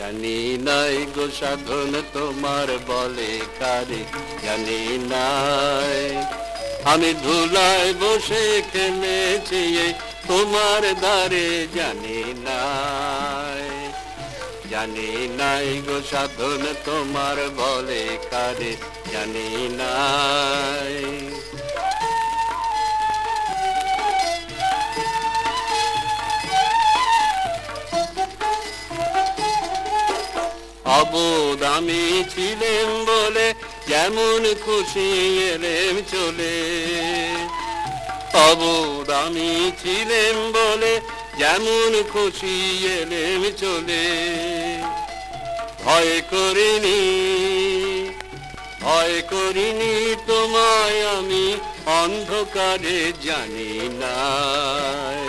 জানি নাই গো সাধন তোমার বলে কারে, জানি নাই। আমি ধুলায় বসে খেলেছি তোমার দ্বারে, জানি নাই। জানি নাই গো সাধন তোমার বলে কারে, জানি নাই। অবোধ আমি ছিলেন বলে যেমন খুশি এলেম চলে। অবোধ আমি ছিলেন বলে যেমন খুশি এলেম চলে। ভয় করিনি ভয় করিনি তোমায় আমি, অন্ধকারে জানি নাই।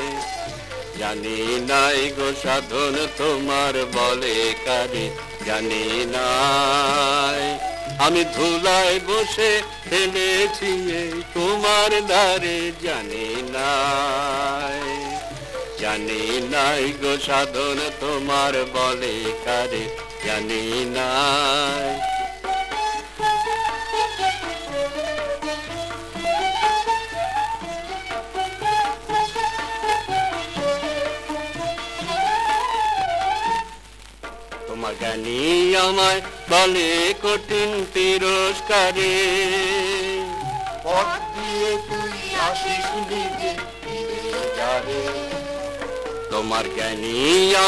জানি নাই গো সাধন তোমার বলে কারে। জানি নাই। আমি ধুলায় বসে ফেলেছি তোমার দ্বারে, জানি নাই। জানি নাই গো সাধন তোমার বলে কারে, জানি নাই। জ্ঞানী আমায় বলে কঠিন তিরস্কারে। পথ দিয়ে তুই আসিস নিজে যারে তোমার জ্ঞানী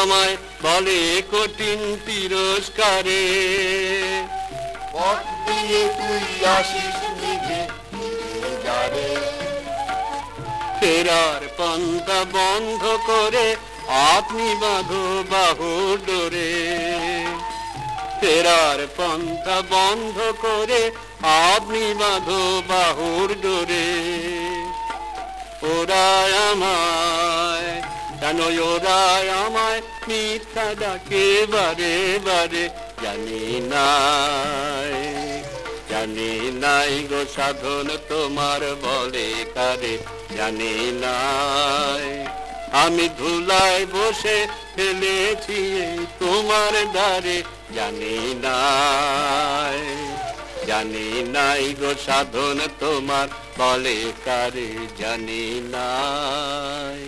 আমায় বলে কঠিন তিরস্কারে। পথ দিয়ে তুই আসিস নিজে যারে ফেরার পন্থা বন্ধ করে আপনি বাঁধো বাহু ডোরে। ফেরার পন্থা বন্ধ করে আপনি বাঁধো বাহুর ডোরে ওরা আমায় কেন ওরা আমায়, মিথ্যা ডাকে বারে বারে। জানি নাই জানি নাই গো সাধন তোমার বলে কারে। জানি নাই আমি ধুলায় বসে ফেলেছি তোমার দ্বারে। জানি নাই জানি নাই গো সাধন তোমার বলে কারে, জানি নাই।